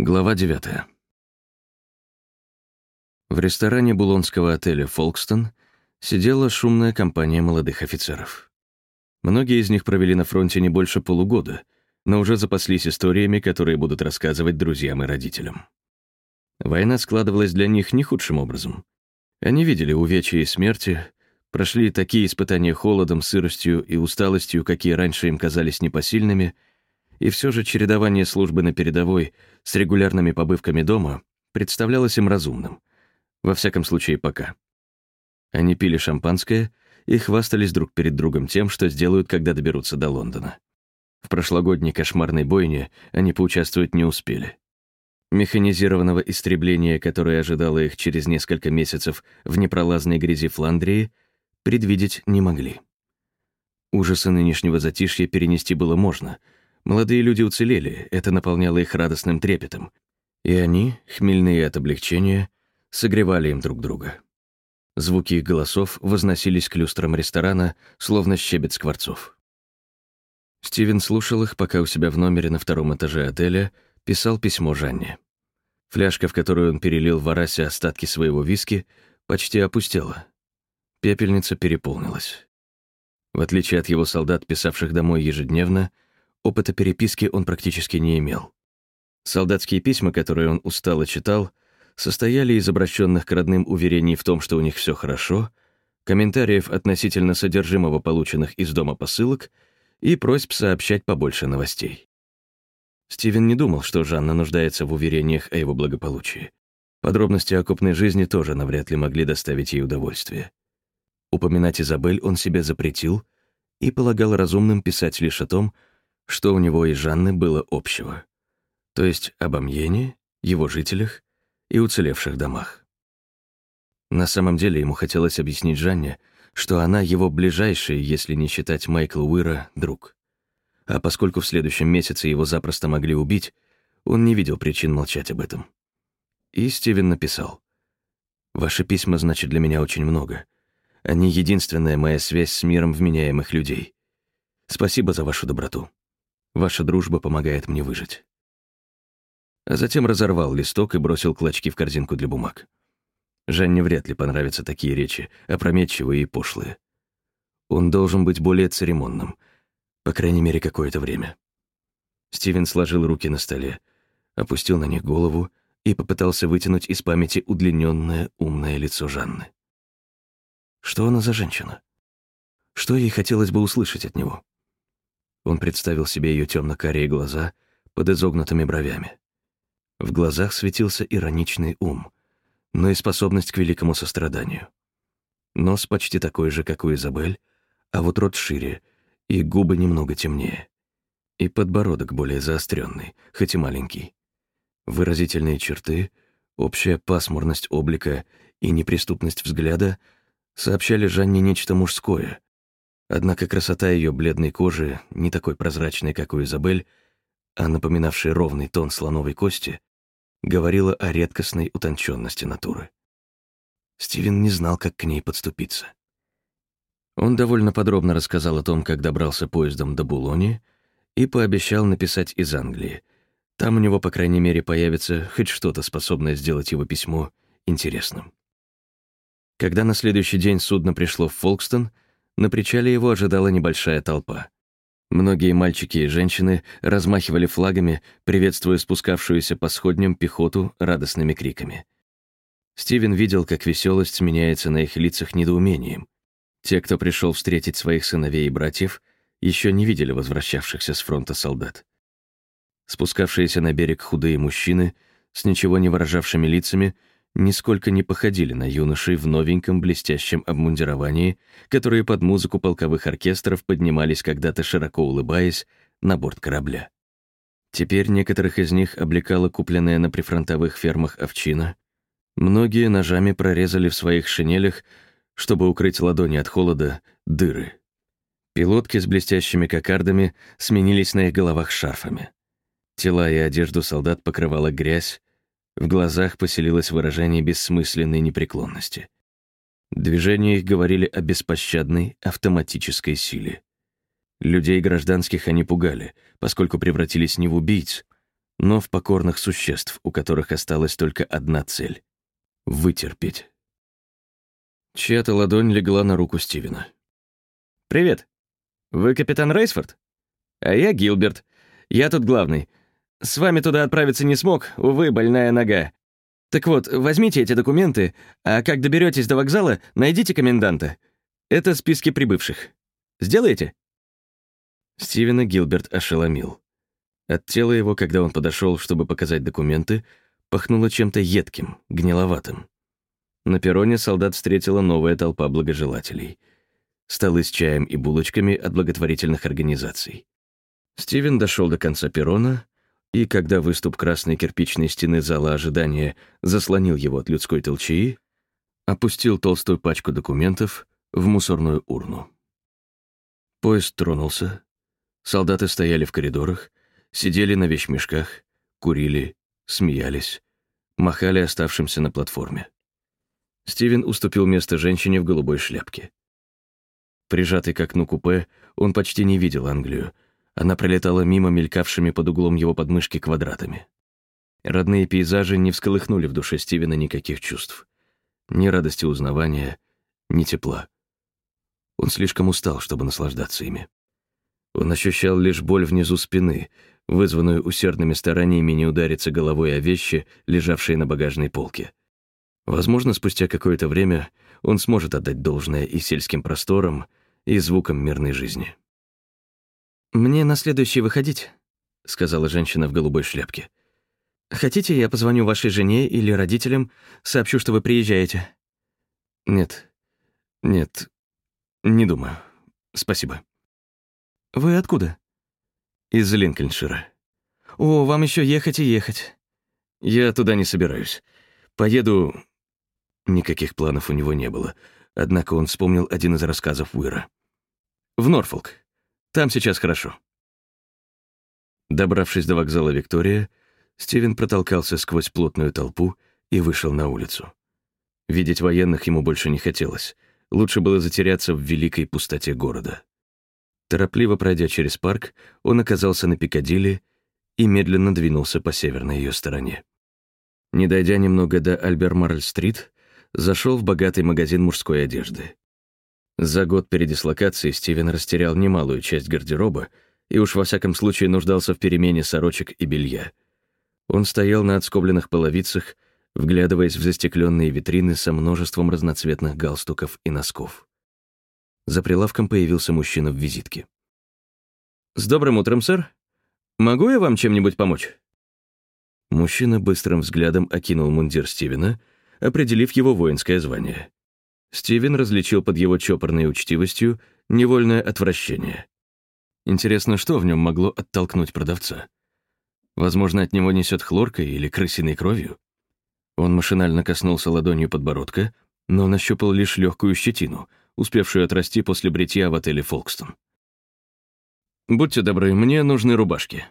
Глава 9. В ресторане булонского отеля «Фолкстон» сидела шумная компания молодых офицеров. Многие из них провели на фронте не больше полугода, но уже запаслись историями, которые будут рассказывать друзьям и родителям. Война складывалась для них не худшим образом. Они видели увечья и смерти, прошли такие испытания холодом, сыростью и усталостью, какие раньше им казались непосильными — и все же чередование службы на передовой с регулярными побывками дома представлялось им разумным. Во всяком случае, пока. Они пили шампанское и хвастались друг перед другом тем, что сделают, когда доберутся до Лондона. В прошлогодней кошмарной бойне они поучаствовать не успели. Механизированного истребления, которое ожидало их через несколько месяцев в непролазной грязи Фландрии, предвидеть не могли. Ужасы нынешнего затишья перенести было можно — Молодые люди уцелели, это наполняло их радостным трепетом. И они, хмельные от облегчения, согревали им друг друга. Звуки их голосов возносились к люстрам ресторана, словно щебет скворцов. Стивен слушал их, пока у себя в номере на втором этаже отеля писал письмо Жанне. Фляжка, в которую он перелил в Арасе остатки своего виски, почти опустела. Пепельница переполнилась. В отличие от его солдат, писавших домой ежедневно, Опыта переписки он практически не имел. Солдатские письма, которые он устало читал, состояли из обращенных к родным уверений в том, что у них все хорошо, комментариев относительно содержимого полученных из дома посылок и просьб сообщать побольше новостей. Стивен не думал, что Жанна нуждается в уверениях о его благополучии. Подробности окопной жизни тоже навряд ли могли доставить ей удовольствие. Упоминать Изабель он себе запретил и полагал разумным писать лишь о том, что у него и Жанны было общего, то есть об Амьене, его жителях и уцелевших домах. На самом деле ему хотелось объяснить Жанне, что она его ближайший, если не считать Майкла Уира, друг. А поскольку в следующем месяце его запросто могли убить, он не видел причин молчать об этом. И Стивен написал. «Ваши письма значат для меня очень много. Они — единственная моя связь с миром вменяемых людей. Спасибо за вашу доброту. Ваша дружба помогает мне выжить». А затем разорвал листок и бросил клочки в корзинку для бумаг. Жанне вряд ли понравятся такие речи, опрометчивые и пошлые. Он должен быть более церемонным, по крайней мере, какое-то время. Стивен сложил руки на столе, опустил на них голову и попытался вытянуть из памяти удлиненное умное лицо Жанны. Что она за женщина? Что ей хотелось бы услышать от него? Он представил себе ее темно-карие глаза под изогнутыми бровями. В глазах светился ироничный ум, но и способность к великому состраданию. Нос почти такой же, как у Изабель, а вот рот шире, и губы немного темнее. И подбородок более заостренный, хоть и маленький. Выразительные черты, общая пасмурность облика и неприступность взгляда сообщали Жанне нечто мужское, Однако красота ее бледной кожи, не такой прозрачной, как у Изабель, а напоминавшей ровный тон слоновой кости, говорила о редкостной утонченности натуры. Стивен не знал, как к ней подступиться. Он довольно подробно рассказал о том, как добрался поездом до Булони и пообещал написать из Англии. Там у него, по крайней мере, появится хоть что-то, способное сделать его письмо интересным. Когда на следующий день судно пришло в Фолкстон — на причале его ожидала небольшая толпа. Многие мальчики и женщины размахивали флагами, приветствуя спускавшуюся по сходням пехоту радостными криками. Стивен видел, как веселость сменяется на их лицах недоумением. Те, кто пришел встретить своих сыновей и братьев, еще не видели возвращавшихся с фронта солдат. Спускавшиеся на берег худые мужчины с ничего не выражавшими лицами нисколько не походили на юношей в новеньком блестящем обмундировании, которые под музыку полковых оркестров поднимались когда-то широко улыбаясь на борт корабля. Теперь некоторых из них облекала купленная на прифронтовых фермах овчина. Многие ножами прорезали в своих шинелях, чтобы укрыть ладони от холода, дыры. Пилотки с блестящими кокардами сменились на их головах шарфами. Тела и одежду солдат покрывала грязь, в глазах поселилось выражение бессмысленной непреклонности. Движения их говорили о беспощадной автоматической силе. Людей гражданских они пугали, поскольку превратились не в убийц, но в покорных существ, у которых осталась только одна цель — вытерпеть. Чья-то ладонь легла на руку Стивена. «Привет. Вы капитан Рейсфорд? А я Гилберт. Я тут главный. С вами туда отправиться не смог, увы, больная нога. Так вот, возьмите эти документы, а как доберетесь до вокзала, найдите коменданта. Это списки прибывших. Сделаете?» Стивена Гилберт ошеломил. От тела его, когда он подошел, чтобы показать документы, пахнуло чем-то едким, гниловатым. На перроне солдат встретила новая толпа благожелателей. Столы с чаем и булочками от благотворительных организаций. Стивен дошел до конца перрона, и когда выступ красной кирпичной стены зала ожидания заслонил его от людской толчаи, опустил толстую пачку документов в мусорную урну. Поезд тронулся. Солдаты стояли в коридорах, сидели на вещмешках, курили, смеялись, махали оставшимся на платформе. Стивен уступил место женщине в голубой шляпке. Прижатый к окну купе, он почти не видел Англию. Она пролетала мимо мелькавшими под углом его подмышки квадратами. Родные пейзажи не всколыхнули в душе Стивена никаких чувств. Ни радости узнавания, ни тепла. Он слишком устал, чтобы наслаждаться ими. Он ощущал лишь боль внизу спины, вызванную усердными стараниями не удариться головой о вещи, лежавшие на багажной полке. Возможно, спустя какое-то время он сможет отдать должное и сельским просторам, и звукам мирной жизни. «Мне на следующий выходить», — сказала женщина в голубой шляпке. «Хотите, я позвоню вашей жене или родителям, сообщу, что вы приезжаете?» «Нет, нет, не думаю. Спасибо». «Вы откуда?» Из Линкольншира. О, вам еще ехать и ехать. Я туда не собираюсь. Поеду... Никаких планов у него не было, однако он вспомнил один из рассказов Уира. В Норфолк. Там сейчас хорошо. Добравшись до вокзала Виктория, Стивен протолкался сквозь плотную толпу и вышел на улицу. Видеть военных ему больше не хотелось. Лучше было затеряться в великой пустоте города. Торопливо пройдя через парк, он оказался на Пикадилли и медленно двинулся по северной ее стороне. Не дойдя немного до Альбермарль-стрит, зашел в богатый магазин мужской одежды. За год передислокации Стивен растерял немалую часть гардероба и уж во всяком случае нуждался в перемене сорочек и белья. Он стоял на отскобленных половицах, вглядываясь в застекленные витрины со множеством разноцветных галстуков и носков. За прилавком появился мужчина в визитке. «С добрым утром, сэр. Могу я вам чем-нибудь помочь?» Мужчина быстрым взглядом окинул мундир Стивена, определив его воинское звание. Стивен различил под его чопорной учтивостью невольное отвращение. Интересно, что в нем могло оттолкнуть продавца? Возможно, от него несет хлоркой или крысиной кровью? Он машинально коснулся ладонью подбородка, но нащупал лишь легкую щетину, успевшую отрасти после бритья в отеле «Фолкстон». «Будьте добры, мне нужны рубашки».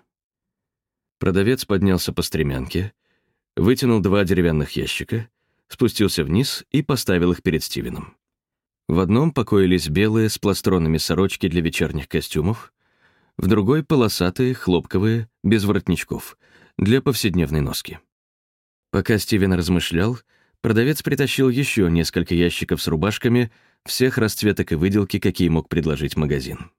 Продавец поднялся по стремянке, вытянул два деревянных ящика, спустился вниз и поставил их перед Стивеном. В одном покоились белые с пластронами сорочки для вечерних костюмов, в другой — полосатые, хлопковые, без воротничков, для повседневной носки. Пока Стивен размышлял, продавец притащил еще несколько ящиков с рубашками всех расцветок и выделки, какие мог предложить магазин.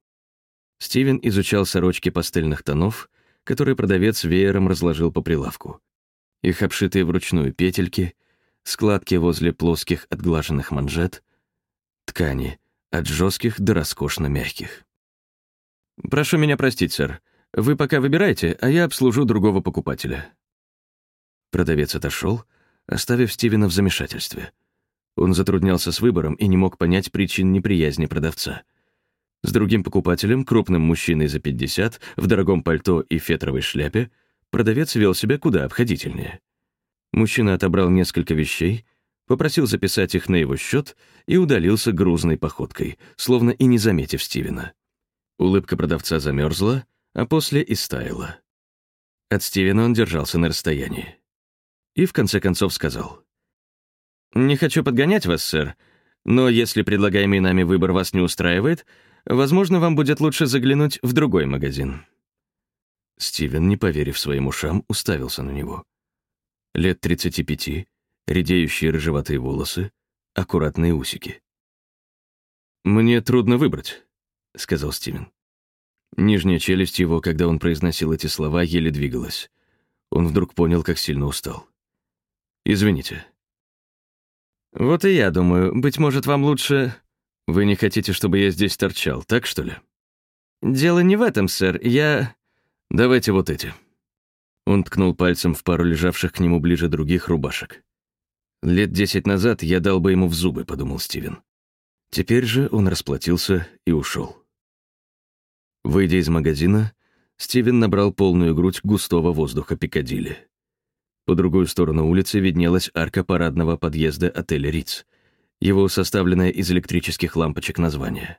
Стивен изучал сорочки пастельных тонов, которые продавец веером разложил по прилавку. Их обшитые вручную петельки, складки возле плоских отглаженных манжет, ткани от жестких до роскошно мягких. «Прошу меня простить, сэр. Вы пока выбирайте, а я обслужу другого покупателя». Продавец отошел, оставив Стивена в замешательстве — он затруднялся с выбором и не мог понять причин неприязни продавца. С другим покупателем, крупным мужчиной за 50, в дорогом пальто и фетровой шляпе, продавец вел себя куда обходительнее. Мужчина отобрал несколько вещей, попросил записать их на его счет и удалился грузной походкой, словно и не заметив Стивена. Улыбка продавца замерзла, а после и стаяла. От Стивена он держался на расстоянии. И в конце концов сказал — «Не хочу подгонять вас, сэр, но если предлагаемый нами выбор вас не устраивает, возможно, вам будет лучше заглянуть в другой магазин». Стивен, не поверив своим ушам, уставился на него. Лет 35, редеющие рыжеватые волосы, аккуратные усики. «Мне трудно выбрать», — сказал Стивен. Нижняя челюсть его, когда он произносил эти слова, еле двигалась. Он вдруг понял, как сильно устал. «Извините». «Вот и я думаю, быть может, вам лучше...» «Вы не хотите, чтобы я здесь торчал, так что ли?» «Дело не в этом, сэр. Я...» «Давайте вот эти». Он ткнул пальцем в пару лежавших к нему ближе других рубашек. «Лет десять назад я дал бы ему в зубы», — подумал Стивен. Теперь же он расплатился и ушел. Выйдя из магазина, Стивен набрал полную грудь густого воздуха Пикадилли. По другую сторону улицы виднелась арка парадного подъезда отеля «Риц», его составленное из электрических лампочек название.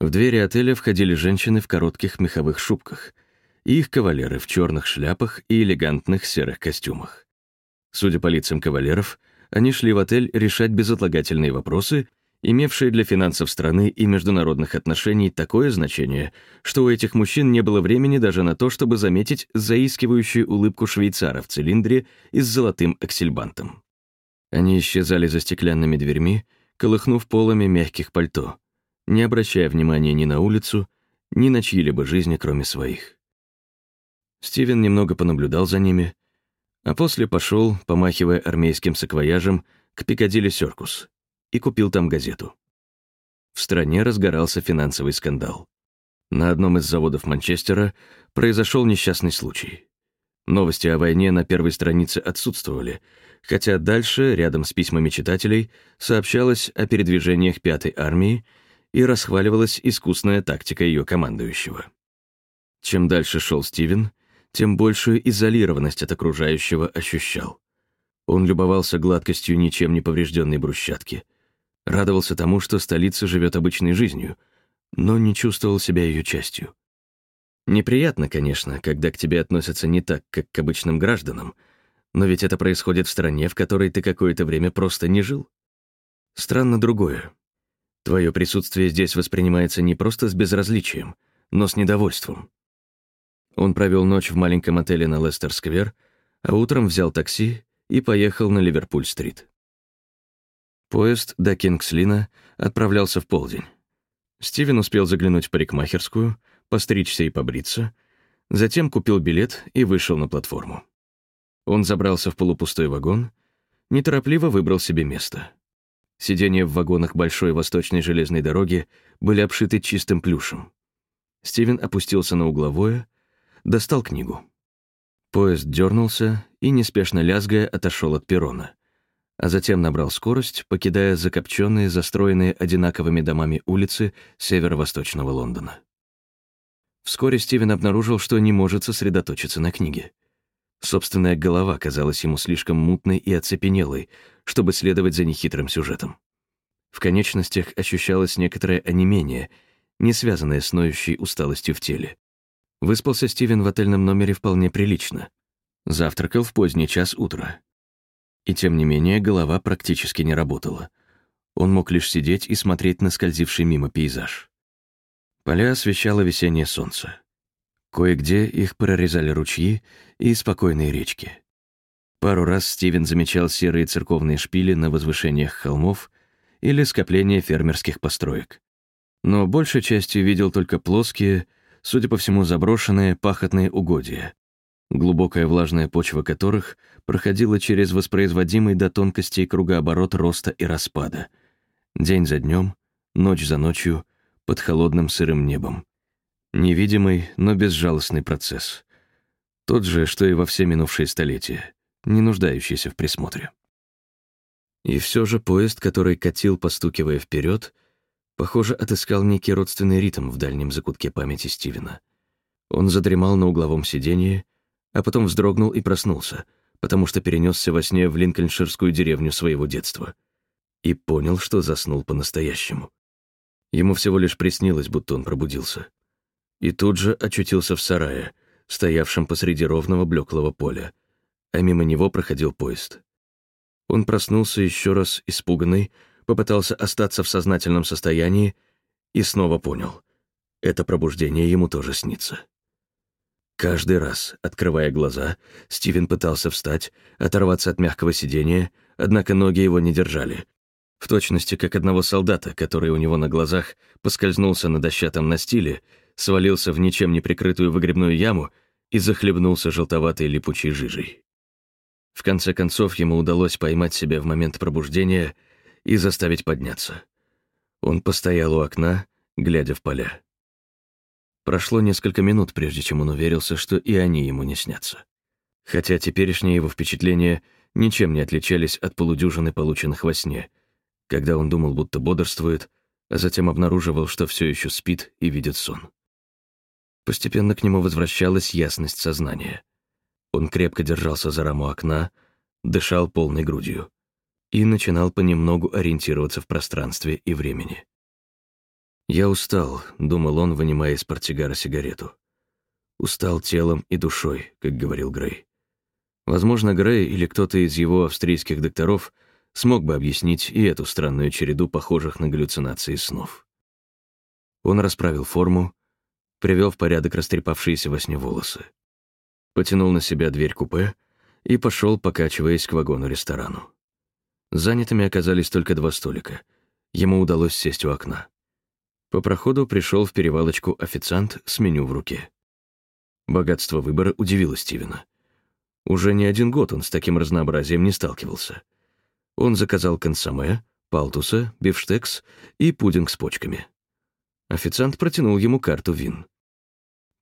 В двери отеля входили женщины в коротких меховых шубках их кавалеры в черных шляпах и элегантных серых костюмах. Судя по лицам кавалеров, они шли в отель решать безотлагательные вопросы — имевшие для финансов страны и международных отношений такое значение, что у этих мужчин не было времени даже на то, чтобы заметить заискивающую улыбку швейцара в цилиндре и с золотым аксельбантом. Они исчезали за стеклянными дверьми, колыхнув полами мягких пальто, не обращая внимания ни на улицу, ни на чьи-либо жизни, кроме своих. Стивен немного понаблюдал за ними, а после пошел, помахивая армейским саквояжем, к Пикадилли Серкус — и купил там газету. В стране разгорался финансовый скандал. На одном из заводов Манчестера произошел несчастный случай. Новости о войне на первой странице отсутствовали, хотя дальше, рядом с письмами читателей, сообщалось о передвижениях Пятой армии и расхваливалась искусная тактика ее командующего. Чем дальше шел Стивен, тем большую изолированность от окружающего ощущал. Он любовался гладкостью ничем не поврежденной брусчатки, Радовался тому, что столица живет обычной жизнью, но не чувствовал себя ее частью. Неприятно, конечно, когда к тебе относятся не так, как к обычным гражданам, но ведь это происходит в стране, в которой ты какое-то время просто не жил. Странно другое. Твое присутствие здесь воспринимается не просто с безразличием, но с недовольством. Он провел ночь в маленьком отеле на Лестер-сквер, а утром взял такси и поехал на Ливерпуль-стрит. Поезд до Кингслина отправлялся в полдень. Стивен успел заглянуть в парикмахерскую, постричься и побриться, затем купил билет и вышел на платформу. Он забрался в полупустой вагон, неторопливо выбрал себе место. Сиденья в вагонах большой восточной железной дороги были обшиты чистым плюшем. Стивен опустился на угловое, достал книгу. Поезд дернулся и, неспешно лязгая, отошел от перрона а затем набрал скорость, покидая закопченные, застроенные одинаковыми домами улицы северо-восточного Лондона. Вскоре Стивен обнаружил, что не может сосредоточиться на книге. Собственная голова казалась ему слишком мутной и оцепенелой, чтобы следовать за нехитрым сюжетом. В конечностях ощущалось некоторое онемение, не связанное с ноющей усталостью в теле. Выспался Стивен в отельном номере вполне прилично. Завтракал в поздний час утра. И тем не менее голова практически не работала. Он мог лишь сидеть и смотреть на скользивший мимо пейзаж. Поля освещало весеннее солнце. Кое-где их прорезали ручьи и спокойные речки. Пару раз Стивен замечал серые церковные шпили на возвышениях холмов или скопления фермерских построек. Но большей частью видел только плоские, судя по всему, заброшенные пахотные угодья, глубокая влажная почва которых проходила через воспроизводимый до тонкостей кругооборот роста и распада. День за днем, ночь за ночью, под холодным сырым небом. Невидимый, но безжалостный процесс. Тот же, что и во все минувшие столетия, не нуждающийся в присмотре. И все же поезд, который катил, постукивая вперед, похоже, отыскал некий родственный ритм в дальнем закутке памяти Стивена. Он задремал на угловом сиденье, а потом вздрогнул и проснулся, потому что перенесся во сне в линкольнширскую деревню своего детства. И понял, что заснул по-настоящему. Ему всего лишь приснилось, будто он пробудился. И тут же очутился в сарае, стоявшем посреди ровного блеклого поля, а мимо него проходил поезд. Он проснулся еще раз испуганный, попытался остаться в сознательном состоянии и снова понял — это пробуждение ему тоже снится. Каждый раз, открывая глаза, Стивен пытался встать, оторваться от мягкого сидения, однако ноги его не держали. В точности, как одного солдата, который у него на глазах поскользнулся на дощатом настиле, свалился в ничем не прикрытую выгребную яму и захлебнулся желтоватой липучей жижей. В конце концов, ему удалось поймать себя в момент пробуждения и заставить подняться. Он постоял у окна, глядя в поля. Прошло несколько минут, прежде чем он уверился, что и они ему не снятся. Хотя теперешние его впечатления ничем не отличались от полудюжины полученных во сне, когда он думал, будто бодрствует, а затем обнаруживал, что все еще спит и видит сон. Постепенно к нему возвращалась ясность сознания. Он крепко держался за раму окна, дышал полной грудью и начинал понемногу ориентироваться в пространстве и времени. «Я устал», — думал он, вынимая из портсигара сигарету. «Устал телом и душой», как говорил Грей. Возможно, Грей или кто-то из его австрийских докторов смог бы объяснить и эту странную череду похожих на галлюцинации снов. Он расправил форму, привел в порядок растрепавшиеся во сне волосы, потянул на себя дверь купе и пошел, покачиваясь к вагону-ресторану. Занятыми оказались только два столика. Ему удалось сесть у окна. По проходу пришел в перевалочку официант с меню в руке. Богатство выбора удивило Стивена. Уже не один год он с таким разнообразием не сталкивался. Он заказал консоме, палтуса, бифштекс и пудинг с почками. Официант протянул ему карту вин.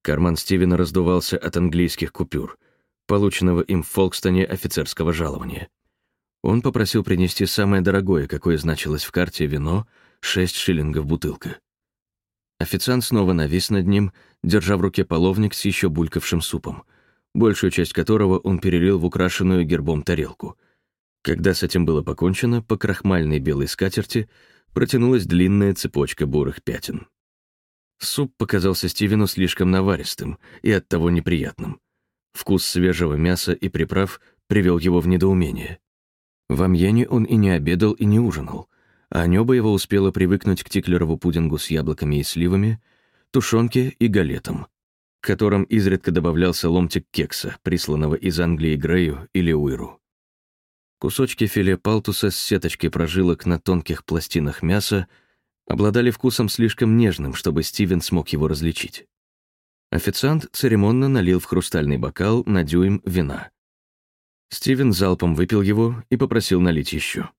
Карман Стивена раздувался от английских купюр, полученного им в Фолкстоне офицерского жалования. Он попросил принести самое дорогое, какое значилось в карте вино, 6 шиллингов бутылка. Официант снова навис над ним, держа в руке половник с еще булькавшим супом, большую часть которого он перелил в украшенную гербом тарелку. Когда с этим было покончено, по крахмальной белой скатерти протянулась длинная цепочка бурых пятен. Суп показался Стивену слишком наваристым и оттого неприятным. Вкус свежего мяса и приправ привел его в недоумение. В Амьене он и не обедал, и не ужинал а небо его успело привыкнуть к тиклерову пудингу с яблоками и сливами, тушенке и галетам, к которым изредка добавлялся ломтик кекса, присланного из Англии Грею или Уиру. Кусочки филе палтуса с сеточкой прожилок на тонких пластинах мяса обладали вкусом слишком нежным, чтобы Стивен смог его различить. Официант церемонно налил в хрустальный бокал на дюйм вина. Стивен залпом выпил его и попросил налить еще.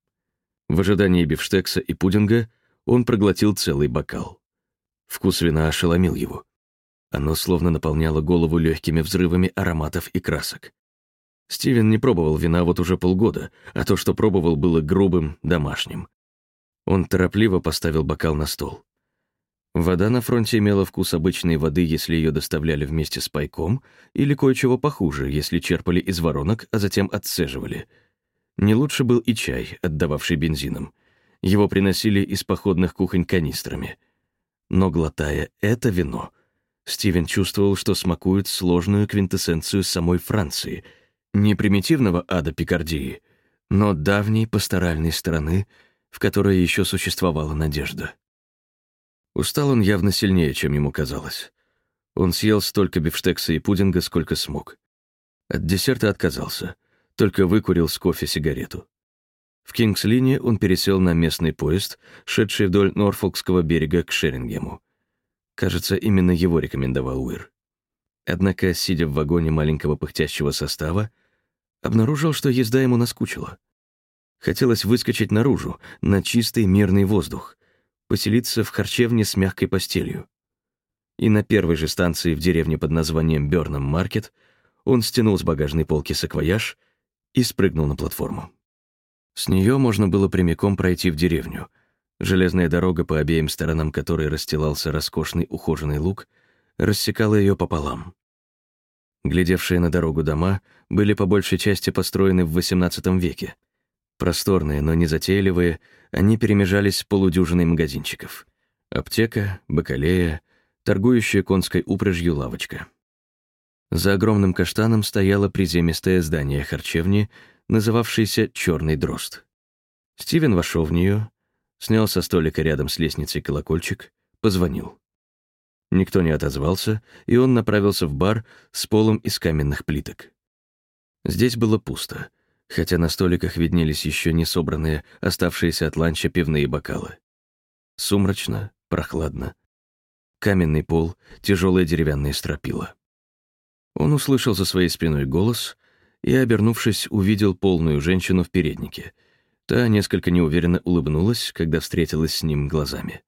В ожидании бифштекса и пудинга он проглотил целый бокал. Вкус вина ошеломил его. Оно словно наполняло голову легкими взрывами ароматов и красок. Стивен не пробовал вина вот уже полгода, а то, что пробовал, было грубым, домашним. Он торопливо поставил бокал на стол. Вода на фронте имела вкус обычной воды, если ее доставляли вместе с пайком, или кое-чего похуже, если черпали из воронок, а затем отцеживали — не лучше был и чай, отдававший бензином. Его приносили из походных кухонь канистрами. Но, глотая это вино, Стивен чувствовал, что смакует сложную квинтэссенцию самой Франции, не примитивного ада Пикардии, но давней пасторальной страны, в которой еще существовала надежда. Устал он явно сильнее, чем ему казалось. Он съел столько бифштекса и пудинга, сколько смог. От десерта отказался — только выкурил с кофе сигарету. В Кингс-лине он пересел на местный поезд, шедший вдоль Норфолкского берега к Шерингему. Кажется, именно его рекомендовал Уир. Однако, сидя в вагоне маленького пыхтящего состава, обнаружил, что езда ему наскучила. Хотелось выскочить наружу, на чистый мирный воздух, поселиться в харчевне с мягкой постелью. И на первой же станции в деревне под названием Бёрнам Маркет он стянул с багажной полки саквояж — и спрыгнул на платформу. С нее можно было прямиком пройти в деревню. Железная дорога, по обеим сторонам которой расстилался роскошный ухоженный луг, рассекала ее пополам. Глядевшие на дорогу дома были по большей части построены в XVIII веке. Просторные, но не затейливые, они перемежались полудюжиной магазинчиков. Аптека, бакалея, торгующая конской упряжью лавочка. За огромным каштаном стояло приземистое здание харчевни, называвшееся «Черный дрозд». Стивен вошел в нее, снял со столика рядом с лестницей колокольчик, позвонил. Никто не отозвался, и он направился в бар с полом из каменных плиток. Здесь было пусто, хотя на столиках виднелись еще не собранные, оставшиеся от ланча пивные бокалы. Сумрачно, прохладно. Каменный пол, тяжелые деревянные стропила. Он услышал за своей спиной голос и, обернувшись, увидел полную женщину в переднике. Та несколько неуверенно улыбнулась, когда встретилась с ним глазами.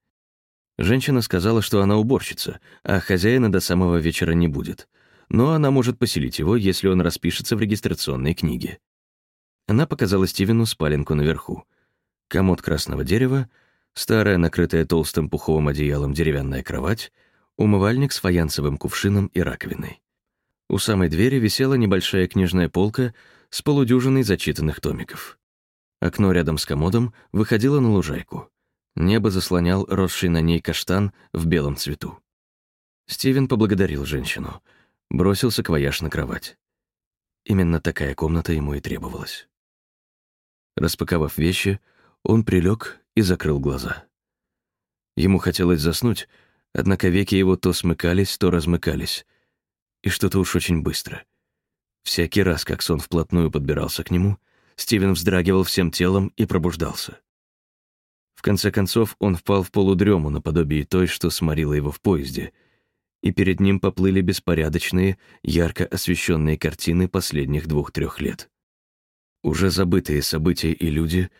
Женщина сказала, что она уборщица, а хозяина до самого вечера не будет. Но она может поселить его, если он распишется в регистрационной книге. Она показала Стивену спаленку наверху. Комод красного дерева, старая, накрытая толстым пуховым одеялом деревянная кровать, умывальник с фаянсовым кувшином и раковиной. У самой двери висела небольшая книжная полка с полудюжиной зачитанных томиков. Окно рядом с комодом выходило на лужайку. Небо заслонял росший на ней каштан в белом цвету. Стивен поблагодарил женщину, бросился к вояж на кровать. Именно такая комната ему и требовалась. Распаковав вещи, он прилег и закрыл глаза. Ему хотелось заснуть, однако веки его то смыкались, то размыкались, и что-то уж очень быстро. Всякий раз, как сон вплотную подбирался к нему, Стивен вздрагивал всем телом и пробуждался конце концов, он впал в полудрему наподобие той, что сморила его в поезде, и перед ним поплыли беспорядочные, ярко освещенные картины последних двух-трех лет. Уже забытые события и люди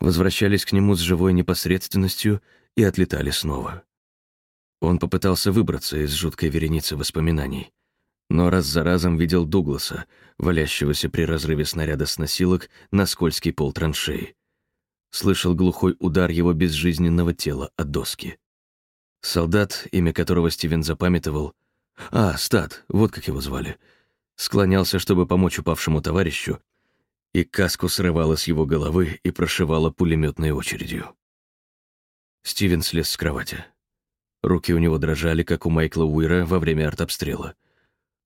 возвращались к нему с живой непосредственностью и отлетали снова. Он попытался выбраться из жуткой вереницы воспоминаний, но раз за разом видел Дугласа, валящегося при разрыве снаряда с носилок на скользкий пол траншеи слышал глухой удар его безжизненного тела от доски. Солдат, имя которого Стивен запамятовал, а, Стат, вот как его звали, склонялся, чтобы помочь упавшему товарищу, и каску срывала с его головы и прошивала пулеметной очередью. Стивен слез с кровати. Руки у него дрожали, как у Майкла Уира во время артобстрела.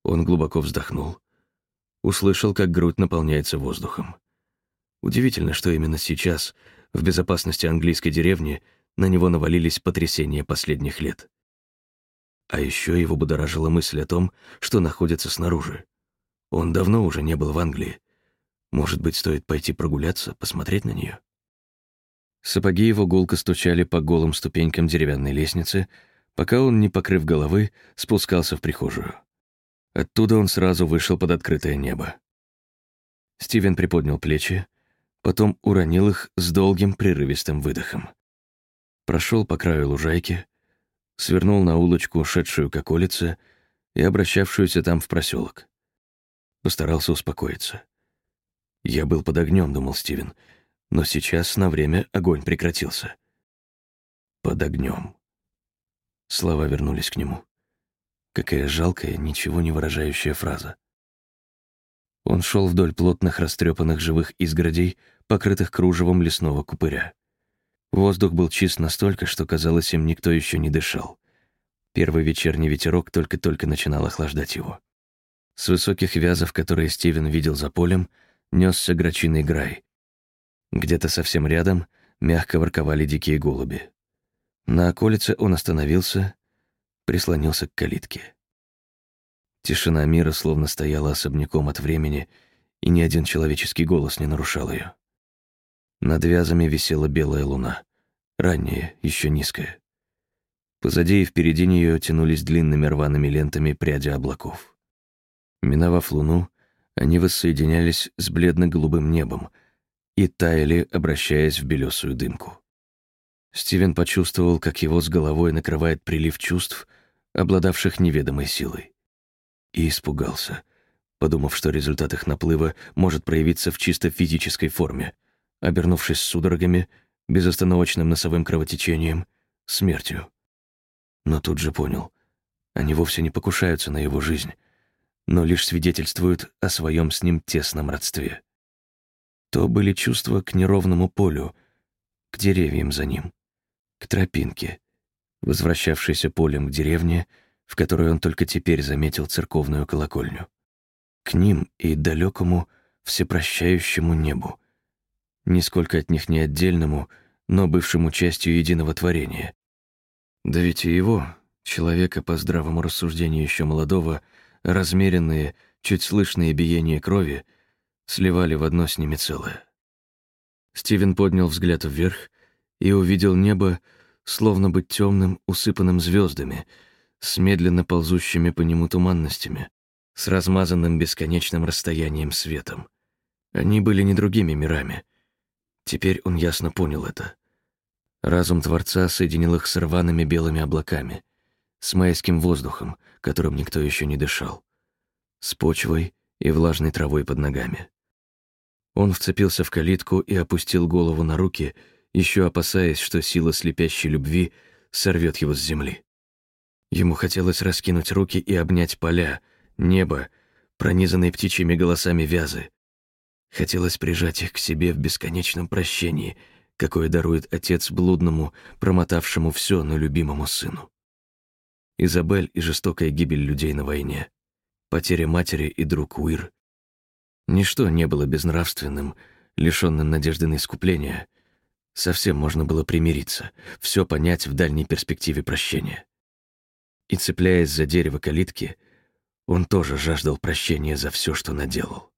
Он глубоко вздохнул. Услышал, как грудь наполняется воздухом. Удивительно, что именно сейчас, в безопасности английской деревни на него навалились потрясения последних лет. А еще его будоражила мысль о том, что находится снаружи. Он давно уже не был в Англии. Может быть, стоит пойти прогуляться, посмотреть на нее? Сапоги его гулко стучали по голым ступенькам деревянной лестницы, пока он, не покрыв головы, спускался в прихожую. Оттуда он сразу вышел под открытое небо. Стивен приподнял плечи, потом уронил их с долгим прерывистым выдохом. Прошел по краю лужайки, свернул на улочку, шедшую к околице и обращавшуюся там в проселок. Постарался успокоиться. «Я был под огнем», — думал Стивен, но сейчас на время огонь прекратился. «Под огнем». Слова вернулись к нему. Какая жалкая, ничего не выражающая фраза. Он шел вдоль плотных растрепанных живых изгородей, покрытых кружевом лесного купыря. Воздух был чист настолько, что, казалось, им никто еще не дышал. Первый вечерний ветерок только-только начинал охлаждать его. С высоких вязов, которые Стивен видел за полем, несся грачиный грай. Где-то совсем рядом мягко ворковали дикие голуби. На околице он остановился, прислонился к калитке. Тишина мира словно стояла особняком от времени, и ни один человеческий голос не нарушал ее. Над вязами висела белая луна, ранняя, еще низкая. Позади и впереди нее тянулись длинными рваными лентами пряди облаков. Миновав луну, они воссоединялись с бледно-голубым небом и таяли, обращаясь в белесую дымку. Стивен почувствовал, как его с головой накрывает прилив чувств, обладавших неведомой силой и испугался, подумав, что результат их наплыва может проявиться в чисто физической форме, обернувшись судорогами, безостановочным носовым кровотечением, смертью. Но тут же понял, они вовсе не покушаются на его жизнь, но лишь свидетельствуют о своем с ним тесном родстве. То были чувства к неровному полю, к деревьям за ним, к тропинке, возвращавшейся полем к деревне — в которой он только теперь заметил церковную колокольню. К ним и далекому, всепрощающему небу. Нисколько от них не отдельному, но бывшему частью единого творения. Да ведь и его, Человека, по здравому рассуждению еще молодого, размеренные, чуть слышные биения крови сливали в одно с ними целое. Стивен поднял взгляд вверх и увидел небо, словно бы темным, усыпанным звездами, с медленно ползущими по нему туманностями, с размазанным бесконечным расстоянием светом. Они были не другими мирами. Теперь он ясно понял это. Разум Творца соединил их с рваными белыми облаками, с майским воздухом, которым никто еще не дышал, с почвой и влажной травой под ногами. Он вцепился в калитку и опустил голову на руки, еще опасаясь, что сила слепящей любви сорвет его с земли. Ему хотелось раскинуть руки и обнять поля, небо, пронизанные птичьими голосами вязы. Хотелось прижать их к себе в бесконечном прощении, какое дарует отец блудному, промотавшему все, но любимому сыну. Изабель и жестокая гибель людей на войне, потеря матери и друг Уир. Ничто не было безнравственным, лишённым надежды на искупление. Совсем можно было примириться, все понять в дальней перспективе прощения. И, цепляясь за дерево калитки, он тоже жаждал прощения за все, что наделал.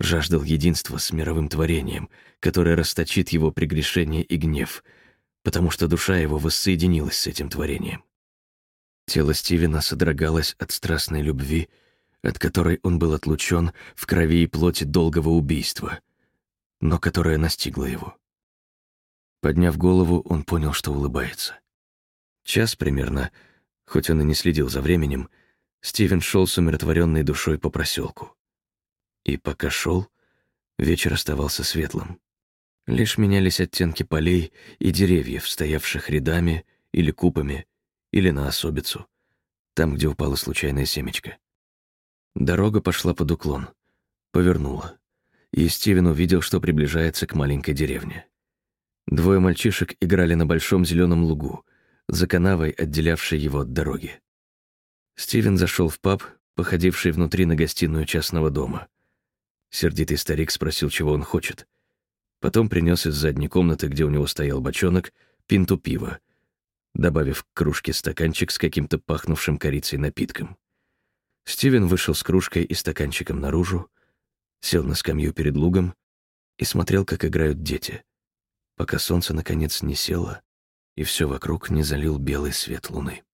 Жаждал единства с мировым творением, которое расточит его прегрешение и гнев, потому что душа его воссоединилась с этим творением. Тело Стивена содрогалось от страстной любви, от которой он был отлучен в крови и плоти долгого убийства, но которая настигла его. Подняв голову, он понял, что улыбается. Час примерно — Хоть он и не следил за временем, Стивен шел с умиротворенной душой по проселку. И пока шел, вечер оставался светлым. Лишь менялись оттенки полей и деревьев, стоявших рядами или купами, или на особицу, там, где упала случайная семечко. Дорога пошла под уклон, повернула, и Стивен увидел, что приближается к маленькой деревне. Двое мальчишек играли на большом зеленом лугу, за канавой, отделявшей его от дороги. Стивен зашел в паб, походивший внутри на гостиную частного дома. Сердитый старик спросил, чего он хочет. Потом принес из задней комнаты, где у него стоял бочонок, пинту пива, добавив к кружке стаканчик с каким-то пахнувшим корицей напитком. Стивен вышел с кружкой и стаканчиком наружу, сел на скамью перед лугом и смотрел, как играют дети, пока солнце наконец не село, и все вокруг не залил белый свет луны.